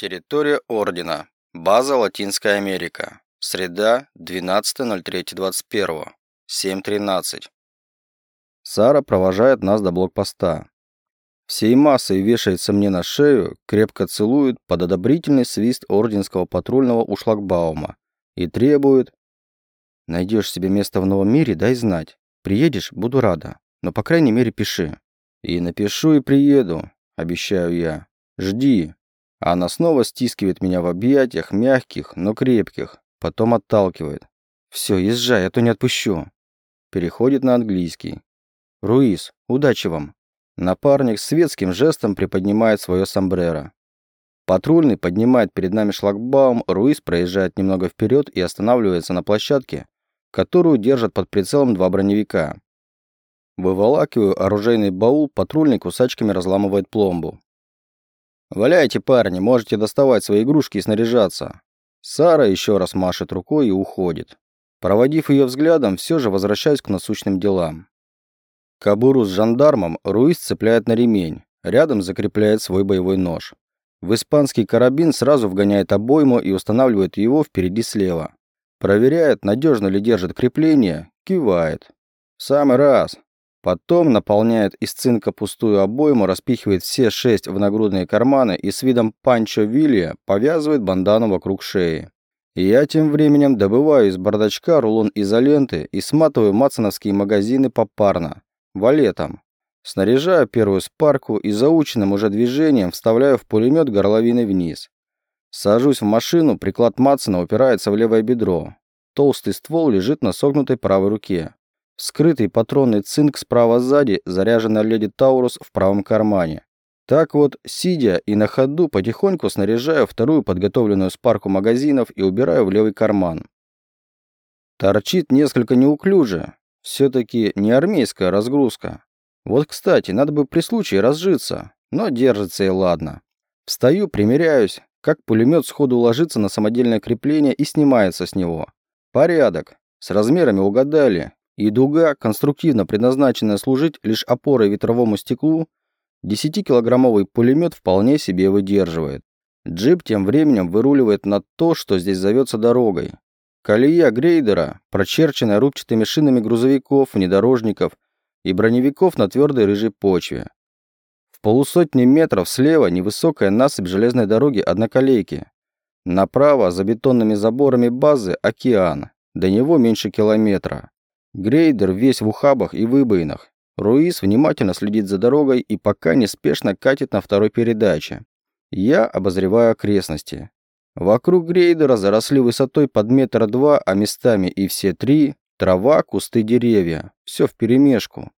Территория Ордена. База Латинская Америка. Среда, 12.03.21. 7.13. Сара провожает нас до блокпоста. Всей массой вешается мне на шею, крепко целует под одобрительный свист орденского патрульного у шлагбаума и требует «Найдешь себе место в новом мире, дай знать. Приедешь, буду рада, но по крайней мере пиши». «И напишу, и приеду», – обещаю я. «Жди». Она снова стискивает меня в объятиях, мягких, но крепких, потом отталкивает. «Все, езжай, а то не отпущу». Переходит на английский. «Руис, удачи вам». Напарник светским жестом приподнимает свое сомбреро. Патрульный поднимает перед нами шлагбаум, Руис проезжает немного вперед и останавливается на площадке, которую держат под прицелом два броневика. Выволакиваю оружейный баул, патрульный кусачками разламывает пломбу. «Валяйте, парни, можете доставать свои игрушки и снаряжаться». Сара еще раз машет рукой и уходит. Проводив ее взглядом, все же возвращаюсь к насущным делам. Кабуру с жандармом Руис цепляет на ремень, рядом закрепляет свой боевой нож. В испанский карабин сразу вгоняет обойму и устанавливает его впереди слева. Проверяет, надежно ли держит крепление, кивает. В самый раз. Потом наполняет из цинка пустую обойму, распихивает все шесть в нагрудные карманы и с видом Панчо Вилья повязывает бандану вокруг шеи. Я тем временем добываю из бардачка рулон изоленты и сматываю мацановские магазины попарно, валетом. Снаряжаю первую спарку и заученным уже движением вставляю в пулемет горловиной вниз. Сажусь в машину, приклад Матсона упирается в левое бедро. Толстый ствол лежит на согнутой правой руке. Скрытый патронный цинк справа сзади, заряженная леди Таурус в правом кармане. Так вот, сидя и на ходу, потихоньку снаряжаю вторую подготовленную спарку магазинов и убираю в левый карман. Торчит несколько неуклюже. Все-таки не армейская разгрузка. Вот, кстати, надо бы при случае разжиться, но держится и ладно. Встаю, примеряюсь, как пулемет сходу ложится на самодельное крепление и снимается с него. Порядок. С размерами угадали, и дуга, конструктивно предназначенная служить лишь опорой ветровому стеклу, 10-килограммовый пулемет вполне себе выдерживает. Джип тем временем выруливает на то, что здесь зовется дорогой. Колея грейдера, прочерченная рубчатыми шинами грузовиков, внедорожников и броневиков на твердой рыжей почве. В полусотни метров слева невысокая насыпь железной дороги одноколейки. Направо, за бетонными заборами базы, океан. До него меньше километра. Грейдер весь в ухабах и выбоинах. Руис внимательно следит за дорогой и пока неспешно катит на второй передаче. Я обозреваю окрестности. Вокруг грейдера заросли высотой под метра два, а местами и все три – трава, кусты, деревья. Все вперемешку.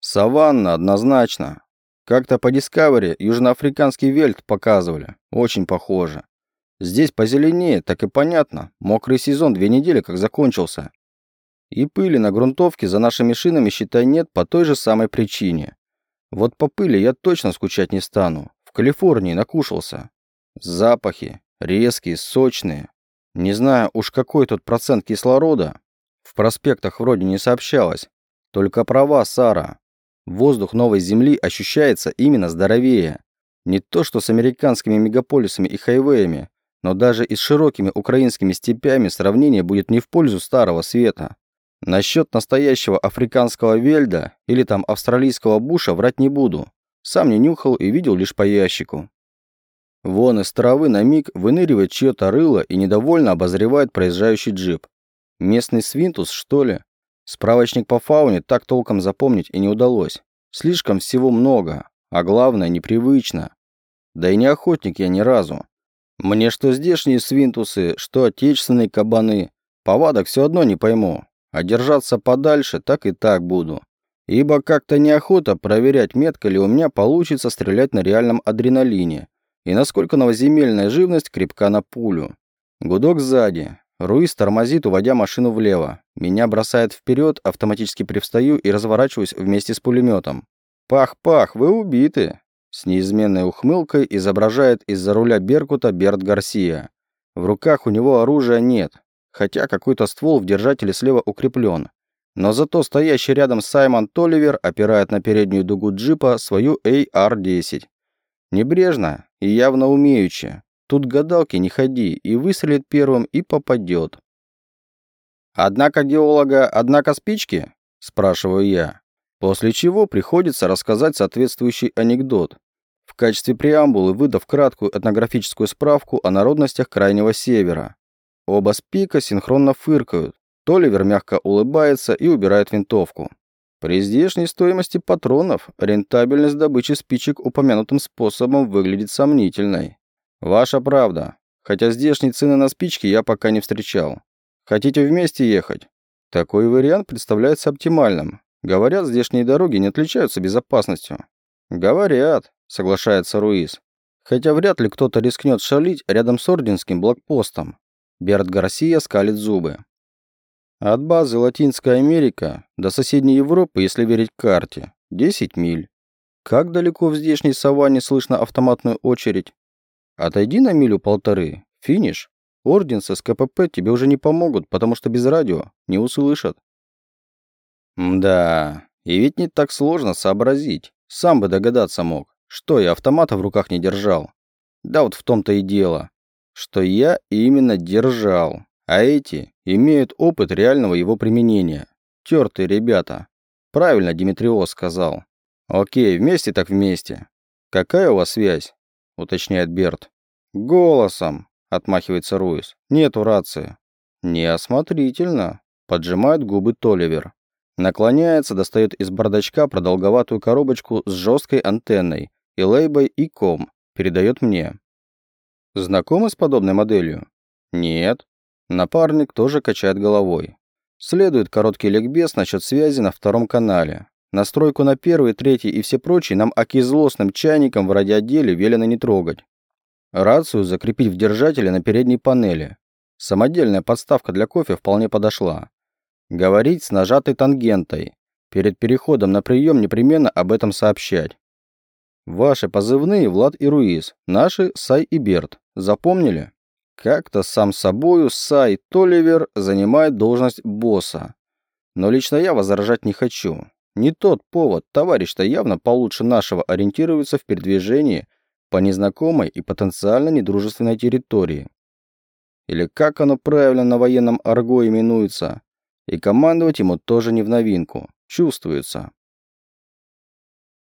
Саванна однозначно. Как-то по Discovery южноафриканский вельт показывали. Очень похоже. Здесь позеленее, так и понятно. Мокрый сезон две недели как закончился. И пыли на грунтовке за нашими шинами, считай, нет по той же самой причине. Вот по пыли я точно скучать не стану. В Калифорнии накушался. Запахи. Резкие, сочные. Не знаю уж какой тут процент кислорода. В проспектах вроде не сообщалось. Только права, Сара. Воздух новой земли ощущается именно здоровее. Не то что с американскими мегаполисами и хайвеями, но даже и с широкими украинскими степями сравнение будет не в пользу старого света. Насчет настоящего африканского вельда или там австралийского буша врать не буду. Сам не нюхал и видел лишь по ящику. Вон из травы на миг выныривает чье-то рыло и недовольно обозревает проезжающий джип. Местный свинтус, что ли? Справочник по фауне так толком запомнить и не удалось. Слишком всего много, а главное непривычно. Да и не охотник я ни разу. Мне что здешние свинтусы, что отечественные кабаны. Повадок все одно не пойму. А держаться подальше так и так буду. Ибо как-то неохота проверять, метко ли у меня получится стрелять на реальном адреналине. И насколько новоземельная живность крепка на пулю. Гудок сзади. Руис тормозит, уводя машину влево. Меня бросает вперед, автоматически привстаю и разворачиваюсь вместе с пулеметом. «Пах-пах, вы убиты!» С неизменной ухмылкой изображает из-за руля Беркута Берт Гарсия. В руках у него оружия нет, хотя какой-то ствол в держателе слева укреплен. Но зато стоящий рядом Саймон Толивер опирает на переднюю дугу джипа свою AR-10. Небрежно и явно умеючи. Тут гадалки не ходи, и выстрелит первым, и попадет. «Однако геолога, однако спички?» – спрашиваю я. После чего приходится рассказать соответствующий анекдот. В качестве преамбулы выдав краткую этнографическую справку о народностях Крайнего Севера. Оба спика синхронно фыркают. Толивер мягко улыбается и убирает винтовку. При здешней стоимости патронов рентабельность добычи спичек упомянутым способом выглядит сомнительной. Ваша правда. Хотя здешние цены на спички я пока не встречал. Хотите вместе ехать? Такой вариант представляется оптимальным. Говорят, здешние дороги не отличаются безопасностью. Говорят, соглашается Руис. Хотя вряд ли кто-то рискнет шалить рядом с орденским блокпостом. Берт Гарсия скалит зубы. От базы Латинская Америка до соседней Европы, если верить карте, 10 миль. Как далеко в здешней саванне слышно автоматную очередь? Отойди на милю-полторы. Финиш. Орденцы с КПП тебе уже не помогут, потому что без радио не услышат. Да, и ведь не так сложно сообразить. Сам бы догадаться мог, что я автомата в руках не держал. Да вот в том-то и дело, что я именно держал. А эти имеют опыт реального его применения. Тертые ребята. Правильно Димитриос сказал. Окей, вместе так вместе. Какая у вас связь? Уточняет Берт. Голосом, отмахивается Руис. Нету рации. Неосмотрительно. Поджимает губы Толивер. Наклоняется, достает из бардачка продолговатую коробочку с жесткой антенной и лейбой и ком. Передает мне. Знакомы с подобной моделью? Нет. Напарник тоже качает головой. Следует короткий ликбез насчет связи на втором канале. Настройку на первый, третий и все прочие нам оки злостным чайником в радиоотделе велено не трогать. Рацию закрепить в держателе на передней панели. Самодельная подставка для кофе вполне подошла. Говорить с нажатой тангентой. Перед переходом на прием непременно об этом сообщать. Ваши позывные Влад и Руиз, наши Сай и Берт. Запомнили? Как-то сам собою Сай Толивер занимает должность босса. Но лично я возражать не хочу. Не тот повод, товарищ-то явно получше нашего ориентируется в передвижении по незнакомой и потенциально недружественной территории. Или как оно правильно на военном арго именуется. И командовать ему тоже не в новинку. Чувствуется.